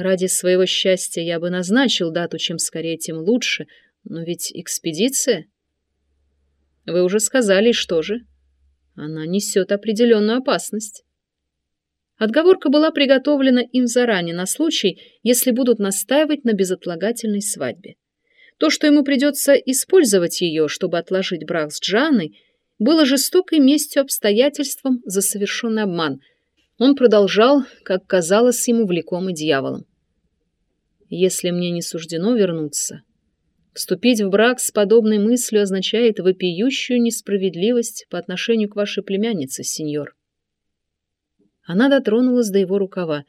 Ради своего счастья я бы назначил дату, чем скорее, тем лучше, но ведь экспедиция... Вы уже сказали, что же? Она несет определенную опасность. Отговорка была приготовлена им заранее на случай, если будут настаивать на безотлагательной свадьбе. То, что ему придется использовать ее, чтобы отложить брак с Джаной, было жестокой местью обстоятельствам за совершенный обман. Он продолжал, как казалось ему, влекомый дьяволом. «Если мне не суждено вернуться, вступить в брак с подобной мыслью означает вопиющую несправедливость по отношению к вашей племяннице, сеньор». Она дотронулась до его рукава,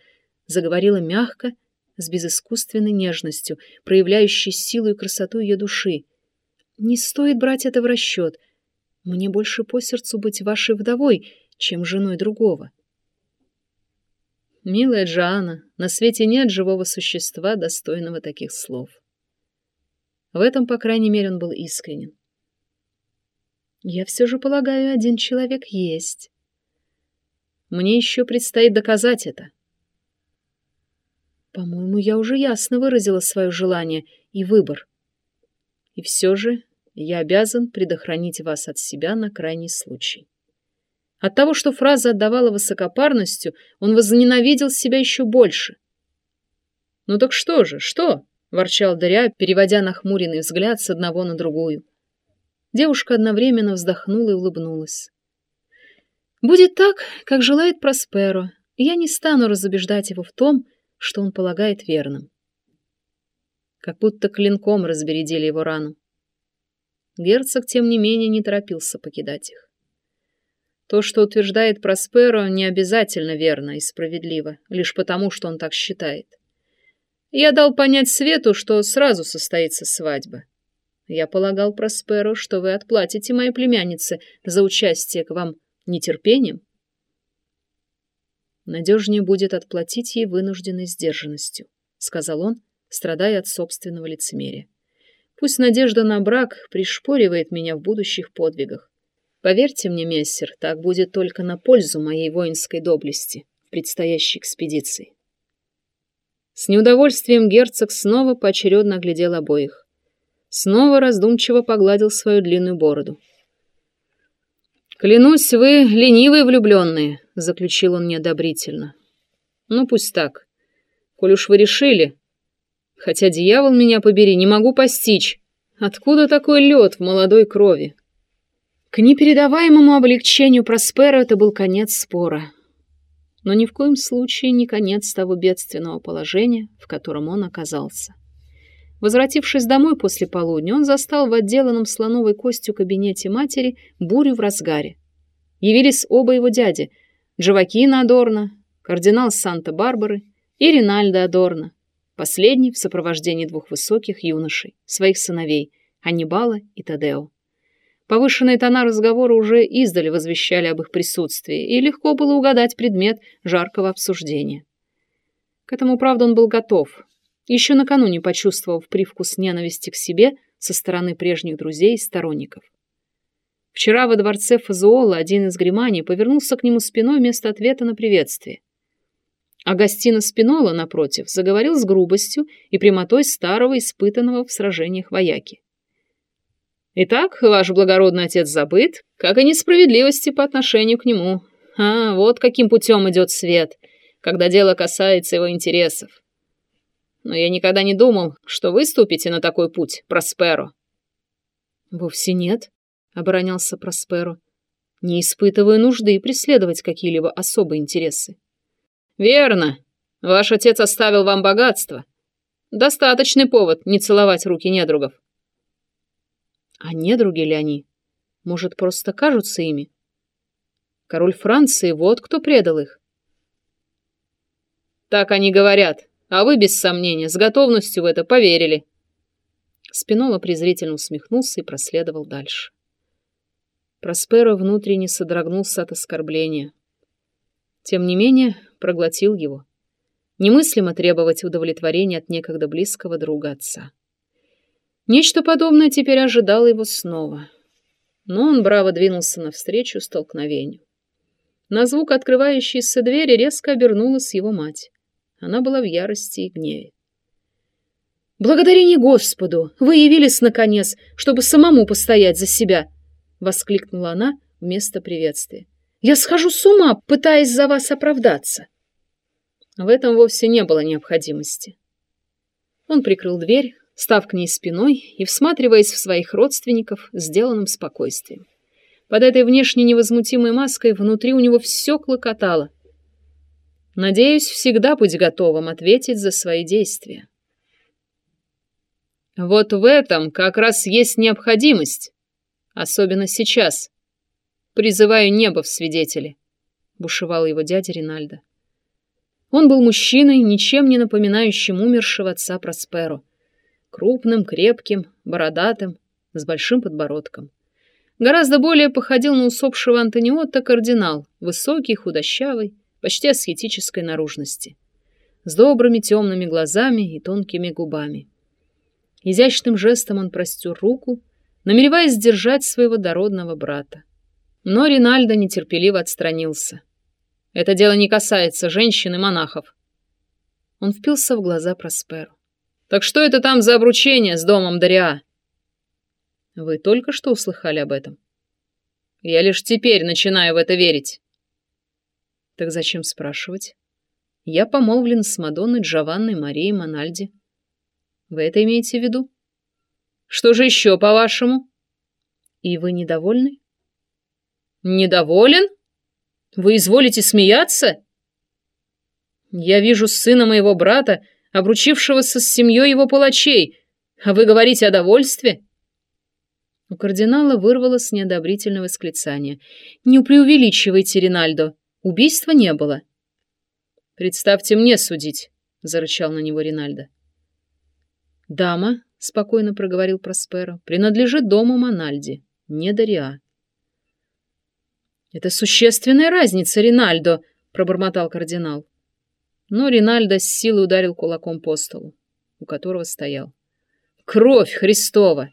заговорила мягко, с безыскусственной нежностью, проявляющей силу и красоту ее души. «Не стоит брать это в расчет. Мне больше по сердцу быть вашей вдовой, чем женой другого». «Милая Джоанна, на свете нет живого существа, достойного таких слов». В этом, по крайней мере, он был искренен. «Я все же полагаю, один человек есть». Мне еще предстоит доказать это. По-моему, я уже ясно выразила свое желание и выбор. И все же я обязан предохранить вас от себя на крайний случай. От того, что фраза отдавала высокопарностью, он возненавидел себя еще больше. «Ну так что же, что?» — ворчал Даря, переводя нахмуренный взгляд с одного на другую. Девушка одновременно вздохнула и улыбнулась. Будет так, как желает Просперо, я не стану разубеждать его в том, что он полагает верным. Как будто клинком разбередили его рану. Герцог, тем не менее, не торопился покидать их. То, что утверждает Просперо, не обязательно верно и справедливо, лишь потому, что он так считает. Я дал понять Свету, что сразу состоится свадьба. Я полагал Просперо, что вы отплатите моей племяннице за участие к вам Нетерпением? Надежнее будет отплатить ей вынужденной сдержанностью, сказал он, страдая от собственного лицемерия. Пусть надежда на брак пришпоривает меня в будущих подвигах. Поверьте мне, мессер, так будет только на пользу моей воинской доблести в предстоящей экспедиции. С неудовольствием герцог снова поочередно оглядел обоих. Снова раздумчиво погладил свою длинную бороду. «Клянусь, вы ленивые влюбленные», — заключил он неодобрительно. «Ну, пусть так. Коль уж вы решили. Хотя, дьявол меня побери, не могу постичь. Откуда такой лед в молодой крови?» К непередаваемому облегчению Проспера это был конец спора. Но ни в коем случае не конец того бедственного положения, в котором он оказался. Возвратившись домой после полудня, он застал в отделанном слоновой костью кабинете матери бурю в разгаре. Явились оба его дяди – Джовакина Адорно, кардинал Санта-Барбары и Ринальдо Адорно, последний в сопровождении двух высоких юношей, своих сыновей – Аннибала и Тадео. Повышенные тона разговора уже издали возвещали об их присутствии, и легко было угадать предмет жаркого обсуждения. К этому, правда, он был готов, еще накануне почувствовав привкус ненависти к себе со стороны прежних друзей и сторонников. Вчера во дворце Фазуола один из гримани повернулся к нему спиной вместо ответа на приветствие. А Гастина Спинола, напротив, заговорил с грубостью и прямотой старого, испытанного в сражениях вояки. «Итак, ваш благородный отец забыт, как и несправедливости по отношению к нему. А, вот каким путем идет свет, когда дело касается его интересов но я никогда не думал, что вы ступите на такой путь, Просперо». «Вовсе нет», — оборонялся Просперо. «Не испытывая нужды преследовать какие-либо особые интересы». «Верно. Ваш отец оставил вам богатство. Достаточный повод не целовать руки недругов». «А недруги ли они? Может, просто кажутся ими? Король Франции, вот кто предал их». «Так они говорят», а вы, без сомнения, с готовностью в это поверили. Спинола презрительно усмехнулся и проследовал дальше. Просперо внутренне содрогнулся от оскорбления. Тем не менее, проглотил его. Немыслимо требовать удовлетворения от некогда близкого друга отца. Нечто подобное теперь ожидало его снова. Но он браво двинулся навстречу столкновению. На звук открывающейся двери резко обернулась его мать. Она была в ярости и гневе. «Благодарение Господу! Вы явились, наконец, чтобы самому постоять за себя!» — воскликнула она вместо приветствия. «Я схожу с ума, пытаясь за вас оправдаться!» В этом вовсе не было необходимости. Он прикрыл дверь, став к ней спиной и всматриваясь в своих родственников сделанным спокойствием. Под этой внешне невозмутимой маской внутри у него все клокотало. Надеюсь, всегда будь готовым ответить за свои действия. Вот в этом как раз есть необходимость, особенно сейчас. Призываю небо в свидетели, бушевал его дядя Ринальдо. Он был мужчиной, ничем не напоминающим умершего отца Просперо. Крупным, крепким, бородатым, с большим подбородком. Гораздо более походил на усопшего Антониота кардинал, высокий, худощавый, почти аскетической наружности, с добрыми темными глазами и тонкими губами. Изящным жестом он простер руку, намереваясь сдержать своего дородного брата. Но Ринальдо нетерпеливо отстранился. Это дело не касается женщин и монахов. Он впился в глаза Просперу. Так что это там за обручение с домом Дариа? Вы только что услыхали об этом? Я лишь теперь начинаю в это верить. Так зачем спрашивать? Я помолвлен с Мадонной Джованной Марией Мональди. Вы это имеете в виду? Что же еще, по-вашему? И вы недовольны? Недоволен? Вы изволите смеяться? Я вижу сына моего брата, обручившегося с семьей его палачей, а вы говорите о довольстве? У кардинала вырвалось неодобрительное восклицание. «Не преувеличивайте, Ринальдо. Убийства не было». «Представьте мне судить», — зарычал на него Ринальдо. «Дама», — спокойно проговорил Просперо, — «принадлежит дому Мональди, не Дариа». «Это существенная разница, Ринальдо», — пробормотал кардинал. Но Ринальдо с силой ударил кулаком по столу, у которого стоял. «Кровь Христова!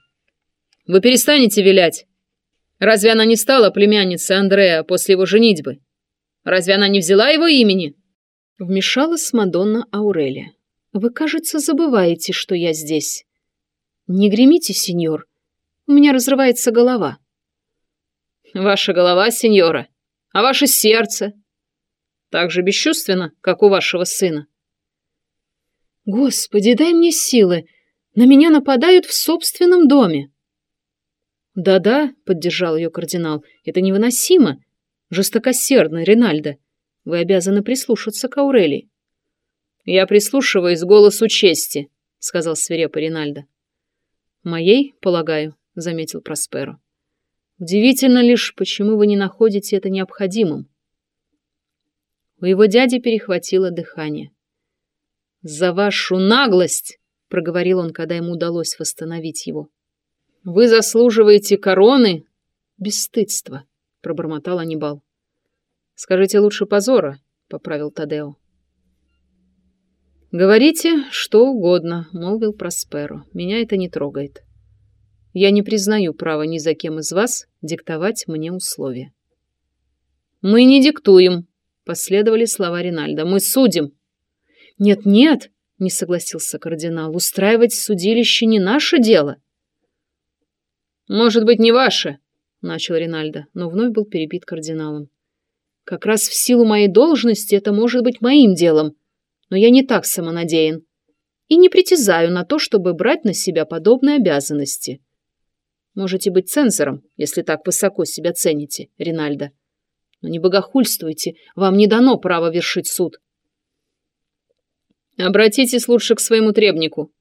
Вы перестанете вилять? Разве она не стала племянницей Андрея после его женитьбы? Разве она не взяла его имени?» Вмешалась Мадонна Аурелия. «Вы, кажется, забываете, что я здесь. Не гремите, сеньор. У меня разрывается голова». Ваша голова, сеньора, а ваше сердце так же бесчувственно, как у вашего сына. Господи, дай мне силы. На меня нападают в собственном доме. Да-да, поддержал ее кардинал, это невыносимо. Жестокосердно, Ринальдо. Вы обязаны прислушаться к Аурелии. Я прислушиваюсь к голосу чести, сказал свирепо Ринальдо. Моей, полагаю, заметил Просперо. Удивительно лишь, почему вы не находите это необходимым. У его дяди перехватило дыхание. «За вашу наглость!» — проговорил он, когда ему удалось восстановить его. «Вы заслуживаете короны?» «Бесстыдство», — пробормотал Анибал. «Скажите лучше позора», — поправил Тадео. «Говорите что угодно», — молвил Просперо. «Меня это не трогает». Я не признаю права ни за кем из вас диктовать мне условия. Мы не диктуем, последовали слова Ринальда. Мы судим. Нет-нет, не согласился кардинал. Устраивать судилище не наше дело. Может быть, не ваше, начал Ринальдо, но вновь был перебит кардиналом. Как раз в силу моей должности это может быть моим делом, но я не так самонадеян и не притязаю на то, чтобы брать на себя подобные обязанности. Можете быть цензором, если так высоко себя цените, Ринальдо. Но не богохульствуйте, вам не дано право вершить суд. Обратитесь лучше к своему требнику.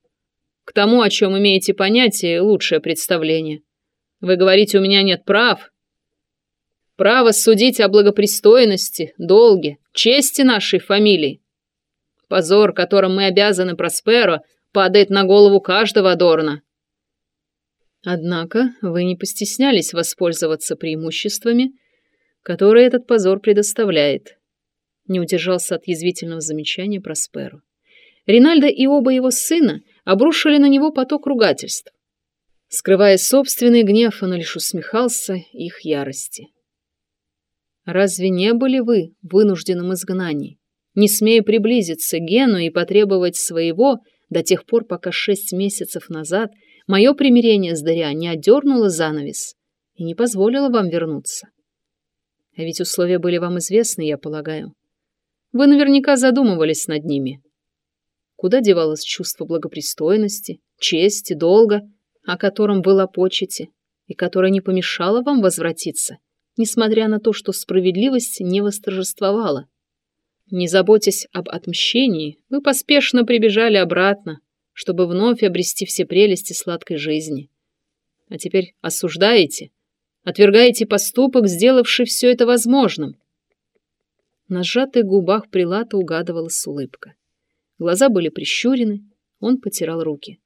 К тому, о чем имеете понятие, лучшее представление. Вы говорите, у меня нет прав. Право судить о благопристойности, долге, чести нашей фамилии. Позор, которым мы обязаны Просперо, падает на голову каждого Адорна. Однако вы не постеснялись воспользоваться преимуществами, которые этот позор предоставляет. Не удержался от язвительного замечания Просперу. Ринальдо и оба его сына обрушили на него поток ругательств. Скрывая собственный гнев, он лишь усмехался их ярости. «Разве не были вы в вынужденном изгнании? не смея приблизиться к Гену и потребовать своего до тех пор, пока шесть месяцев назад мое примирение с Даря не отдернуло занавес и не позволило вам вернуться. А ведь условия были вам известны, я полагаю. Вы наверняка задумывались над ними. Куда девалось чувство благопристойности, чести, долга, о котором вы лопочете, и которое не помешало вам возвратиться, несмотря на то, что справедливость не восторжествовала? Не заботясь об отмщении, вы поспешно прибежали обратно, чтобы вновь обрести все прелести сладкой жизни. А теперь осуждаете, отвергаете поступок, сделавший все это возможным. На сжатых губах Прилата угадывалась улыбка. Глаза были прищурены, он потирал руки.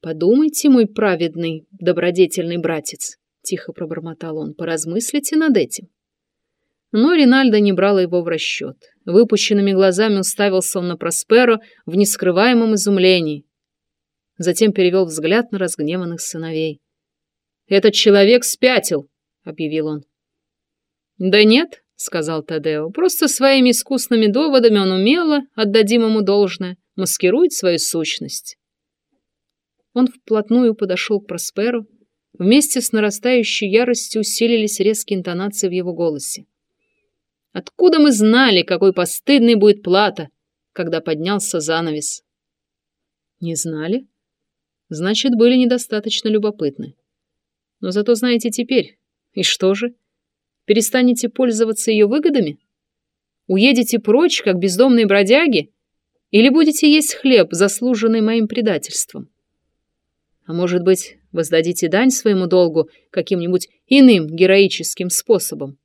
«Подумайте, мой праведный, добродетельный братец», — тихо пробормотал он, — «поразмыслите над этим. Но Ринальдо не брала его в расчет. Выпущенными глазами уставился он на Просперо в нескрываемом изумлении. Затем перевел взгляд на разгневанных сыновей. «Этот человек спятил!» — объявил он. «Да нет», — сказал Тадео, — «просто своими искусными доводами он умело, отдадим ему должное, маскирует свою сущность». Он вплотную подошел к Просперу. Вместе с нарастающей яростью усилились резкие интонации в его голосе. Откуда мы знали, какой постыдной будет плата, когда поднялся занавес? Не знали? Значит, были недостаточно любопытны. Но зато знаете теперь. И что же? Перестанете пользоваться ее выгодами? Уедете прочь, как бездомные бродяги? Или будете есть хлеб, заслуженный моим предательством? А может быть, воздадите дань своему долгу каким-нибудь иным героическим способом?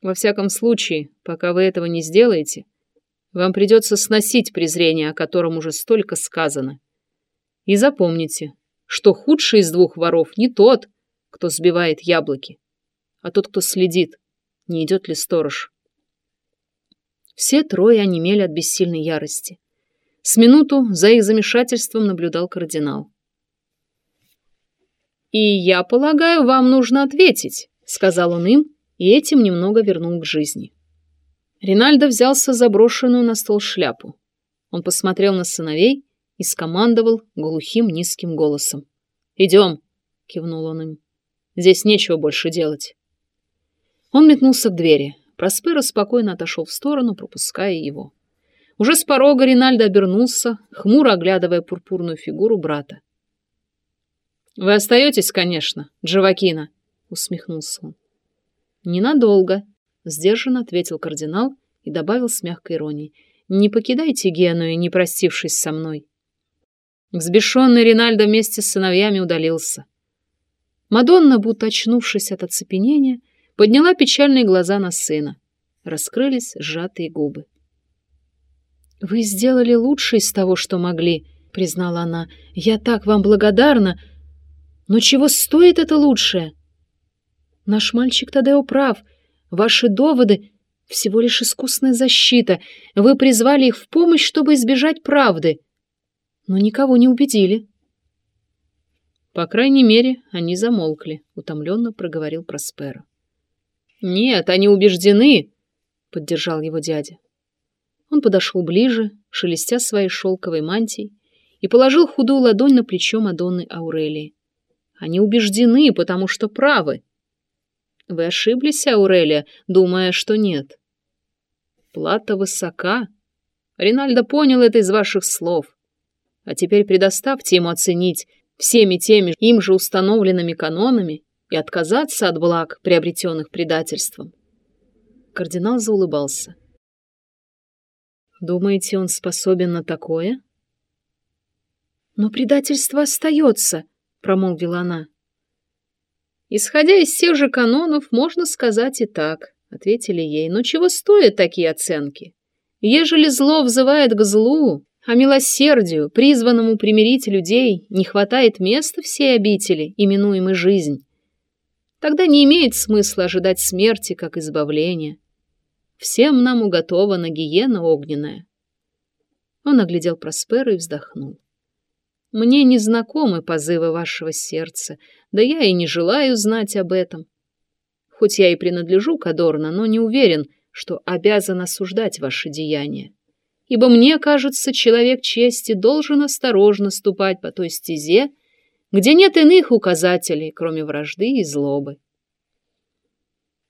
Во всяком случае, пока вы этого не сделаете, вам придется сносить презрение, о котором уже столько сказано. И запомните, что худший из двух воров не тот, кто сбивает яблоки, а тот, кто следит, не идет ли сторож. Все трое онемели от бессильной ярости. С минуту за их замешательством наблюдал кардинал. «И я полагаю, вам нужно ответить», — сказал он им, и этим немного вернул к жизни. Ринальдо взялся за брошенную на стол шляпу. Он посмотрел на сыновей и скомандовал глухим низким голосом. «Идем!» — кивнул он им. «Здесь нечего больше делать». Он метнулся к двери. Просперо спокойно отошел в сторону, пропуская его. Уже с порога Ринальдо обернулся, хмуро оглядывая пурпурную фигуру брата. «Вы остаетесь, конечно, Джавакина», — усмехнулся он. «Ненадолго», — сдержанно ответил кардинал и добавил с мягкой иронией. «Не покидайте Геную, не простившись со мной». Взбешенный Ринальдо вместе с сыновьями удалился. Мадонна, будто очнувшись от оцепенения, подняла печальные глаза на сына. Раскрылись сжатые губы. «Вы сделали лучшее из того, что могли», — признала она. «Я так вам благодарна. Но чего стоит это лучшее?» Наш мальчик Тадео прав. Ваши доводы — всего лишь искусная защита. Вы призвали их в помощь, чтобы избежать правды. Но никого не убедили. По крайней мере, они замолкли, — утомленно проговорил Просперо. Нет, они убеждены, — поддержал его дядя. Он подошел ближе, шелестя своей шелковой мантией, и положил худую ладонь на плечо Мадонны Аурелии. Они убеждены, потому что правы. Вы ошиблись, Аурелия, думая, что нет. Плата высока. Ринальдо понял это из ваших слов. А теперь предоставьте ему оценить всеми теми им же установленными канонами и отказаться от благ, приобретенных предательством. Кардинал заулыбался. Думаете, он способен на такое? Но предательство остается, промолвила она. Исходя из тех же канонов, можно сказать и так, ответили ей. Но чего стоят такие оценки? Ежели зло взывает к злу, а милосердию, призванному примирить людей, не хватает места всей обители, именуемой жизнь, тогда не имеет смысла ожидать смерти как избавления. Всем нам уготована гиена огненная. Он оглядел Проспера и вздохнул. Мне не знакомы позывы вашего сердца, да я и не желаю знать об этом. Хоть я и принадлежу к Адорно, но не уверен, что обязан осуждать ваши деяния, ибо мне кажется, человек чести должен осторожно ступать по той стезе, где нет иных указателей, кроме вражды и злобы.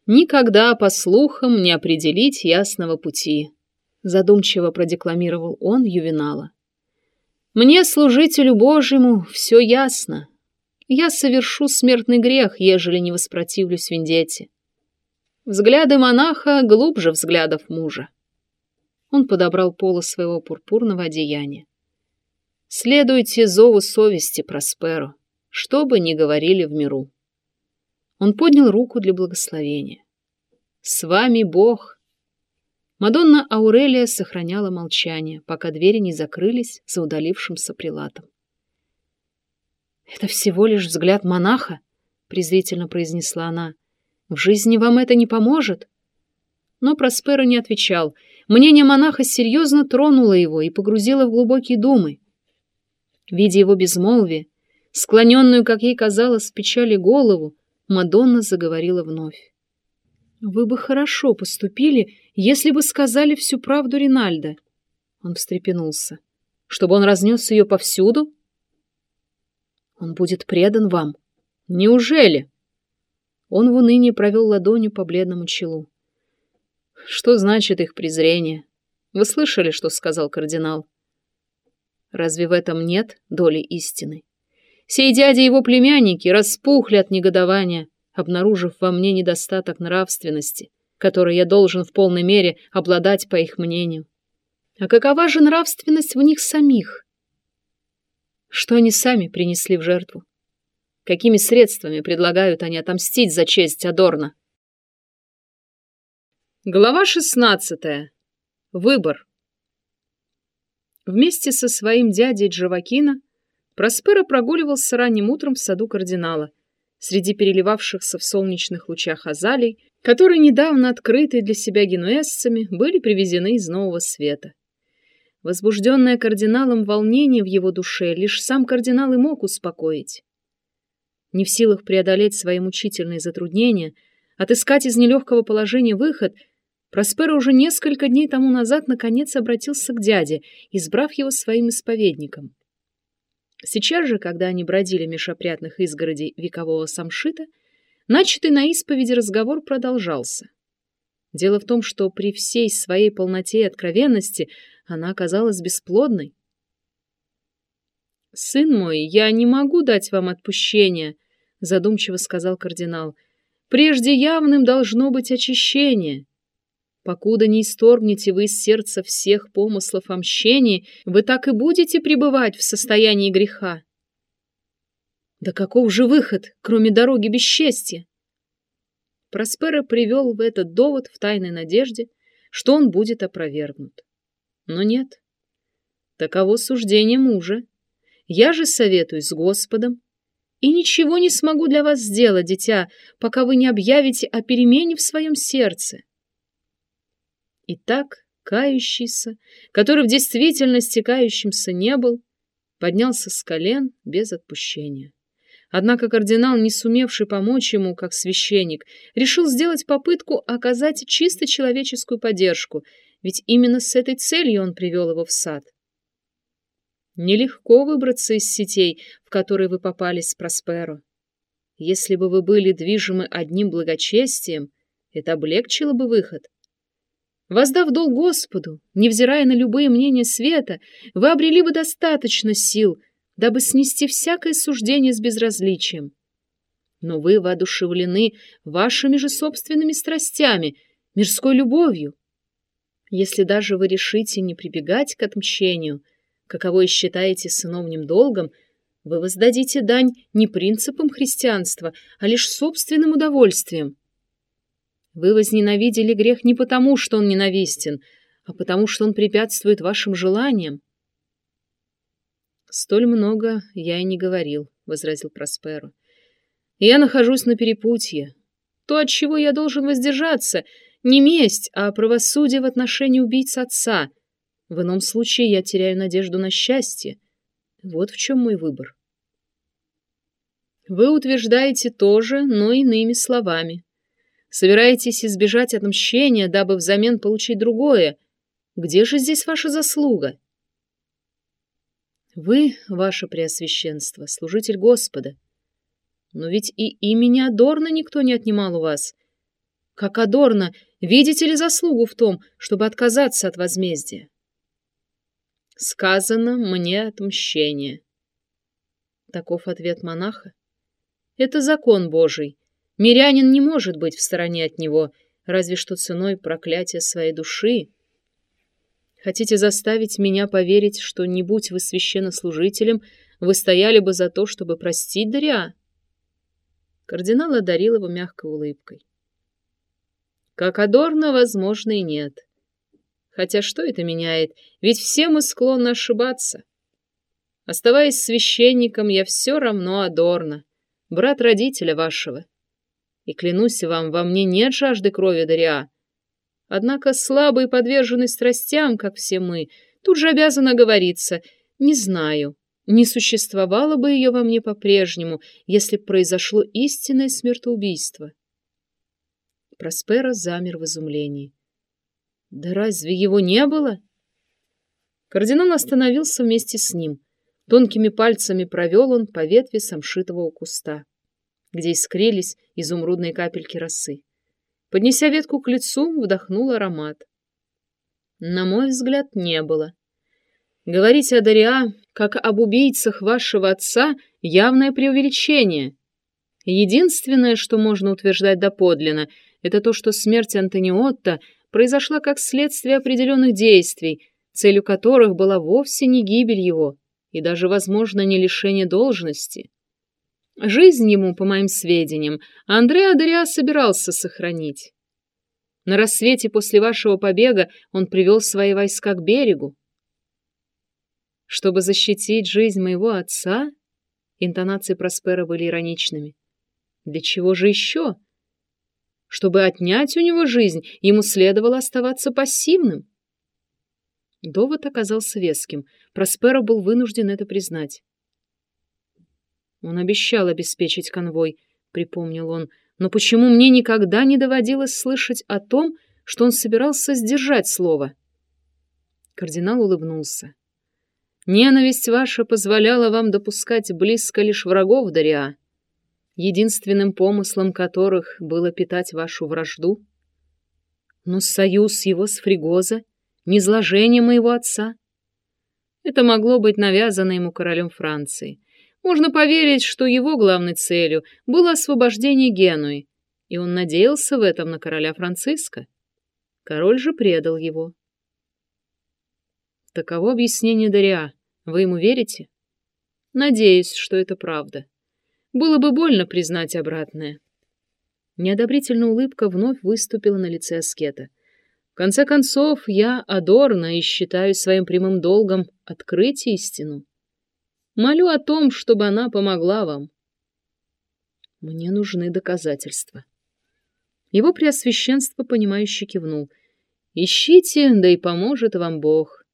Никогда, по слухам, не определить ясного пути, задумчиво продекламировал он Ювенала. Мне, служителю Божьему, все ясно. Я совершу смертный грех, ежели не воспротивлюсь Вендете. Взгляды монаха глубже взглядов мужа. Он подобрал поло своего пурпурного одеяния. Следуйте зову совести, Просперо, что бы ни говорили в миру. Он поднял руку для благословения. «С вами Бог!» Мадонна Аурелия сохраняла молчание, пока двери не закрылись за удалившимся прилатом. «Это всего лишь взгляд монаха», — презрительно произнесла она. В жизни вам это не поможет. Но Просперо не отвечал. Мнение монаха серьезно тронуло его и погрузило в глубокие думы. Видя его безмолвие, склоненную, как ей казалось, в печали голову, Мадонна заговорила вновь. «Вы бы хорошо поступили, если бы сказали всю правду Ринальдо». Он встрепенулся. «Чтобы он разнес ее повсюду?» «Он будет предан вам». «Неужели?» Он в унынии провел ладонью по бледному челу. Что значит их презрение? Вы слышали, что сказал кардинал? Разве в этом нет доли истины? Сей дядя и его племянники распухли от негодования, обнаружив во мне недостаток нравственности, который я должен в полной мере обладать по их мнению. А какова же нравственность в них самих? Что они сами принесли в жертву? Какими средствами предлагают они отомстить за честь Адорна? Глава 16. Выбор. Вместе со своим дядей Джавакина Проспера прогуливался ранним утром в саду кардинала, среди переливавшихся в солнечных лучах азалий, которые недавно открытые для себя генуэзцами были привезены из нового света. Возбужденное кардиналом волнение в его душе лишь сам кардинал и мог успокоить. Не в силах преодолеть свои мучительные затруднения, отыскать из нелегкого положения выход, Просперо уже несколько дней тому назад наконец обратился к дяде, избрав его своим исповедником. Сейчас же, когда они бродили меж опрятных изгородей векового самшита, начатый на исповеди разговор продолжался. Дело в том, что при всей своей полноте и откровенности она оказалась бесплодной. «Сын мой, я не могу дать вам отпущения», задумчиво сказал кардинал. Прежде явным должно быть очищение. Покуда не исторгнете вы из сердца всех помыслов о мщении, вы так и будете пребывать в состоянии греха. Да каков же выход, кроме дороги бесчестья? Проспера привел в этот довод в тайной надежде, что он будет опровергнут. Но нет. Таково суждение мужа. Я же советую с Господом и ничего не смогу для вас сделать, дитя, пока вы не объявите о перемене в своем сердце. Итак, кающийся, который в действительности кающимся не был, поднялся с колен без отпущения. Однако кардинал, не сумевший помочь ему как священник, решил сделать попытку оказать чисто человеческую поддержку, ведь именно с этой целью он привел его в сад. Нелегко выбраться из сетей, в которые вы попались Просперо. Если бы вы были движимы одним благочестием, это облегчило бы выход. Воздав долг Господу, невзирая на любые мнения света, вы обрели бы достаточно сил, дабы снести всякое суждение с безразличием. Но вы воодушевлены вашими же собственными страстями, мирской любовью. Если даже вы решите не прибегать к отмщению — каковой считаете сыновним долгом, вы воздадите дань не принципам христианства, а лишь собственным удовольствием. Вы возненавидели грех не потому, что он ненавистен, а потому, что он препятствует вашим желаниям. «Столь много я и не говорил», — возразил Просперо. «Я нахожусь на перепутье. То, от чего я должен воздержаться, не месть, а правосудие в отношении убийц отца — в ином случае я теряю надежду на счастье. Вот в чем мой выбор. Вы утверждаете то же, но иными словами. Собираетесь избежать отмщения, дабы взамен получить другое. Где же здесь ваша заслуга? Вы, ваше преосвященство, служитель Господа. Но ведь и имени Адорна никто не отнимал у вас. Как Адорна, видите ли заслугу в том, чтобы отказаться от возмездия? Сказано мне отмщение. Таков ответ монаха. Это закон Божий. Мирянин не может быть в стороне от него, разве что ценой проклятия своей души. Хотите заставить меня поверить, что, не будь вы священнослужителем, вы стояли бы за то, чтобы простить Дариа? Кардинал одарил его мягкой улыбкой. Как Адорно, возможно, и нет. Хотя что это меняет? Ведь все мы склонны ошибаться. Оставаясь священником, я все равно Адорно, брат родителя вашего. И клянусь вам, во мне нет жажды крови Дариа. Однако слабый, подверженный страстям, как все мы, тут же обязан оговориться. Не знаю, не существовало бы ее во мне по-прежнему, если б произошло истинное смертоубийство. Проспера замер в изумлении. Да разве его не было? Кардинал остановился вместе с ним. Тонкими пальцами провел он по ветви самшитового куста, где искрились изумрудные капельки росы. Поднеся ветку к лицу, вдохнул аромат. На мой взгляд, не было. Говорить о Дариа, как об убийцах вашего отца, явное преувеличение. Единственное, что можно утверждать доподлинно, это то, что смерть Антониотта произошла как следствие определенных действий, целью которых была вовсе не гибель его и даже, возможно, не лишение должности. Жизнь ему, по моим сведениям, Андреа Дориа собирался сохранить. На рассвете после вашего побега он привел свои войска к берегу. Чтобы защитить жизнь моего отца, интонации Проспера были ироничными. Для чего же еще? Чтобы отнять у него жизнь, ему следовало оставаться пассивным. Довод оказался веским. Просперо был вынужден это признать. Он обещал обеспечить конвой, припомнил он. Но почему мне никогда не доводилось слышать о том, что он собирался сдержать слово? Кардинал улыбнулся. Ненависть ваша позволяла вам допускать близко лишь врагов Дариа единственным помыслом которых было питать вашу вражду? Но союз его с Фригоза, низложение моего отца. Это могло быть навязано ему королем Франции. Можно поверить, что его главной целью было освобождение Генуи, и он надеялся в этом на короля Франциска. Король же предал его. Таково объяснение Дариа. Вы ему верите? Надеюсь, что это правда. Было бы больно признать обратное. Неодобрительная улыбка вновь выступила на лице аскета. В конце концов, я Адорна и считаю своим прямым долгом открыть истину. Молю о том, чтобы она помогла вам. Мне нужны доказательства. Его преосвященство, понимающе кивнул. Ищите, да и поможет вам Бог.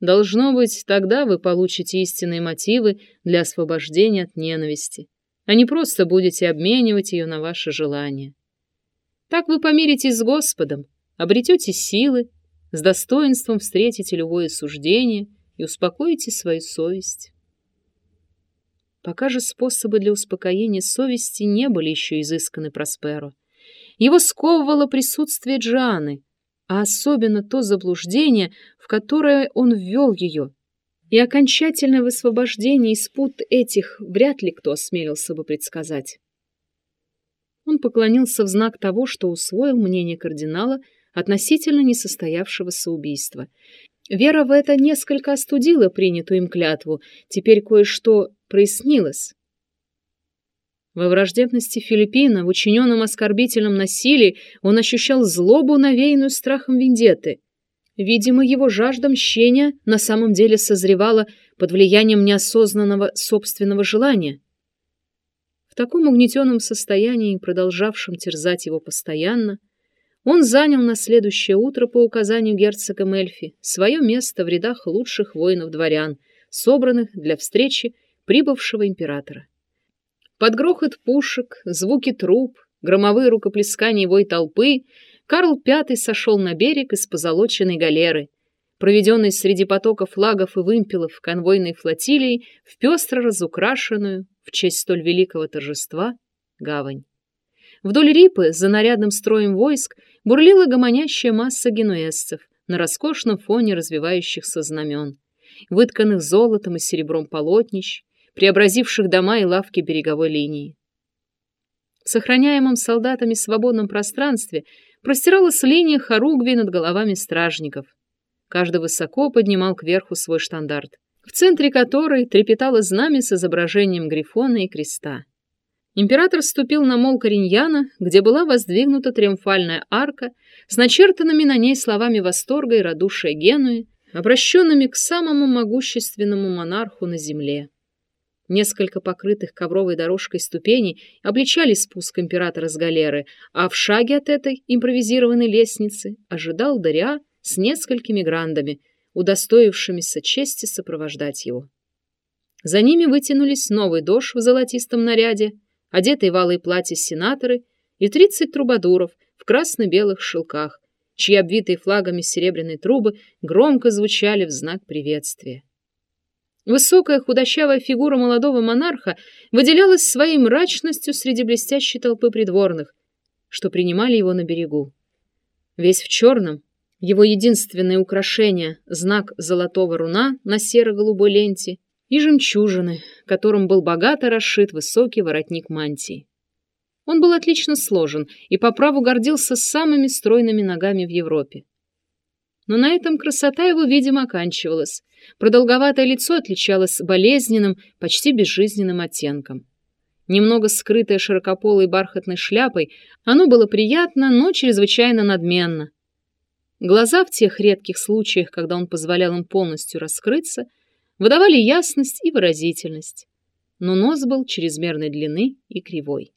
Должно быть, тогда вы получите истинные мотивы для освобождения от ненависти а не просто будете обменивать ее на ваши желания. Так вы помиритесь с Господом, обретете силы, с достоинством встретите любое суждение и успокоите свою совесть. Пока же способы для успокоения совести не были еще изысканы Просперо. Его сковывало присутствие Джаны, а особенно то заблуждение, в которое он ввел ее — и окончательное высвобождение из пут этих вряд ли кто осмелился бы предсказать. Он поклонился в знак того, что усвоил мнение кардинала относительно несостоявшегося убийства. Вера в это несколько остудила принятую им клятву, теперь кое-что прояснилось. Во враждебности Филиппина, в учиненном оскорбительном насилии, он ощущал злобу, навеянную страхом вендетты — Видимо, его жажда мщения на самом деле созревала под влиянием неосознанного собственного желания. В таком угнетенном состоянии, продолжавшем терзать его постоянно, он занял на следующее утро по указанию герцога Мельфи свое место в рядах лучших воинов-дворян, собранных для встречи прибывшего императора. Под грохот пушек, звуки труб громовые рукоплескания вой толпы, Карл V сошел на берег из позолоченной галеры, проведенной среди потока флагов и вымпелов конвойной флотилией в пестро разукрашенную, в честь столь великого торжества, гавань. Вдоль Рипы, за нарядным строем войск, бурлила гомонящая масса генуэзцев на роскошном фоне развивающихся знамен, вытканных золотом и серебром полотнищ, преобразивших дома и лавки береговой линии. В сохраняемом солдатами свободном пространстве простиралась линия хоругви над головами стражников. Каждый высоко поднимал кверху свой штандарт, в центре которой трепетало знамя с изображением грифона и креста. Император ступил на мол Кориньяна, где была воздвигнута триумфальная арка с начертанными на ней словами восторга и радушия Генуи, обращенными к самому могущественному монарху на земле. Несколько покрытых ковровой дорожкой ступеней обличали спуск императора с галеры, а в шаге от этой импровизированной лестницы ожидал Дариа с несколькими грандами, удостоившимися чести сопровождать его. За ними вытянулись новый дож в золотистом наряде, одетые в алые платья сенаторы и тридцать трубадуров в красно-белых шелках, чьи обвитые флагами серебряные трубы громко звучали в знак приветствия. Высокая худощавая фигура молодого монарха выделялась своей мрачностью среди блестящей толпы придворных, что принимали его на берегу. Весь в черном, его единственное украшение — знак золотого руна на серо-голубой ленте — и жемчужины, которым был богато расшит высокий воротник мантии. Он был отлично сложен и по праву гордился самыми стройными ногами в Европе. Но на этом красота его, видимо, оканчивалась. Продолговатое лицо отличалось болезненным, почти безжизненным оттенком. Немного скрытое широкополой бархатной шляпой, оно было приятно, но чрезвычайно надменно. Глаза в тех редких случаях, когда он позволял им полностью раскрыться – выдавали ясность и выразительность. Но нос был чрезмерной длины и кривой.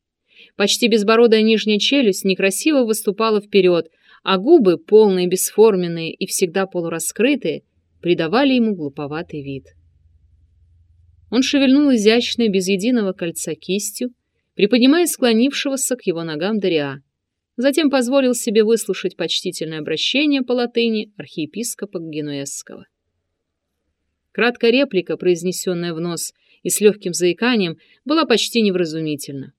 Почти безбородая нижняя челюсть некрасиво выступала вперед, а губы, полные, бесформенные и всегда полураскрытые, придавали ему глуповатый вид. Он шевельнул изящной, без единого кольца кистью, приподнимая склонившегося к его ногам Дариа. Затем позволил себе выслушать почтительное обращение по латыни архиепископа Генуэзского. Краткая реплика, произнесенная в нос и с легким заиканием, была почти невразумительна.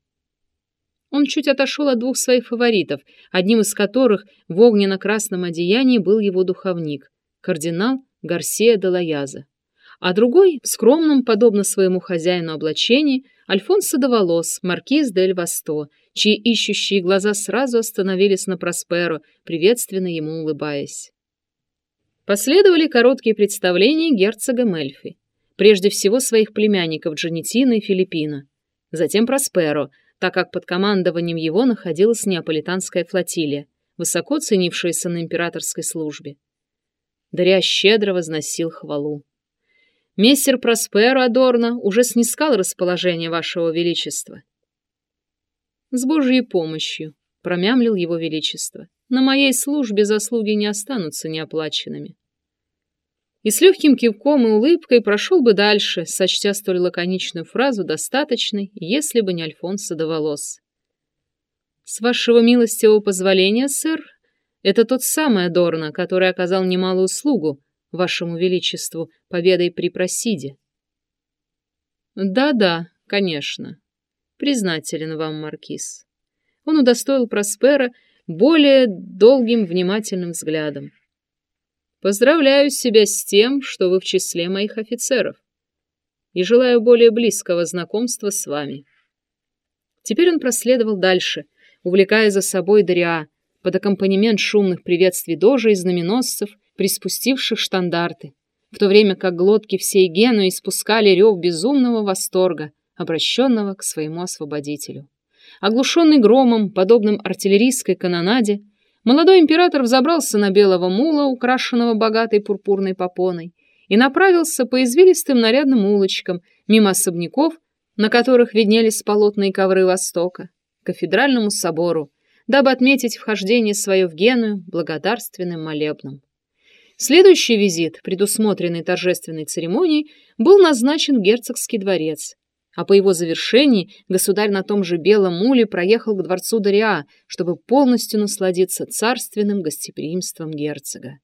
Он чуть отошел от двух своих фаворитов, одним из которых в огненно-красном одеянии был его духовник, кардинал Гарсия де Лаяза, а другой, в скромном, подобно своему хозяину облачении, Альфонсо де Волос, маркиз дель Васто, чьи ищущие глаза сразу остановились на Просперо, приветственно ему улыбаясь. Последовали короткие представления герцога Мельфи, прежде всего своих племянников Джанетина и Филиппина, затем Просперо, так как под командованием его находилась неаполитанская флотилия, высоко ценившаяся на императорской службе. Даря щедро возносил хвалу. Мессер Просперо Адорно уже снискал расположение вашего величества. С Божьей помощью, промямлил его величество. На моей службе заслуги не останутся неоплаченными. И с легким кивком и улыбкой прошел бы дальше, сочтя столь лаконичную фразу достаточной, если бы не Альфонсо до волос. «С вашего милостивого позволения, сэр, это тот самый Адорно, который оказал немалую услугу вашему величеству победой при Просиде». «Да-да, конечно. Признателен вам, Маркиз». Он удостоил Проспера более долгим внимательным взглядом. Поздравляю себя с тем, что вы в числе моих офицеров, и желаю более близкого знакомства с вами. Теперь он проследовал дальше, увлекая за собой Дариа под аккомпанемент шумных приветствий дожа и знаменосцев, приспустивших штандарты, в то время как глотки всей Гену испускали рев безумного восторга, обращенного к своему освободителю. Оглушенный громом, подобным артиллерийской канонаде, молодой император взобрался на белого мула, украшенного богатой пурпурной попоной, и направился по извилистым нарядным улочкам, мимо особняков, на которых виднелись полотные ковры Востока, к кафедральному собору, дабы отметить вхождение свое в Геную благодарственным молебном. Следующий визит, предусмотренный торжественной церемонией, был назначен в герцогский дворец, а по его завершении государь на том же белом муле проехал к дворцу Дориа, чтобы полностью насладиться царственным гостеприимством герцога.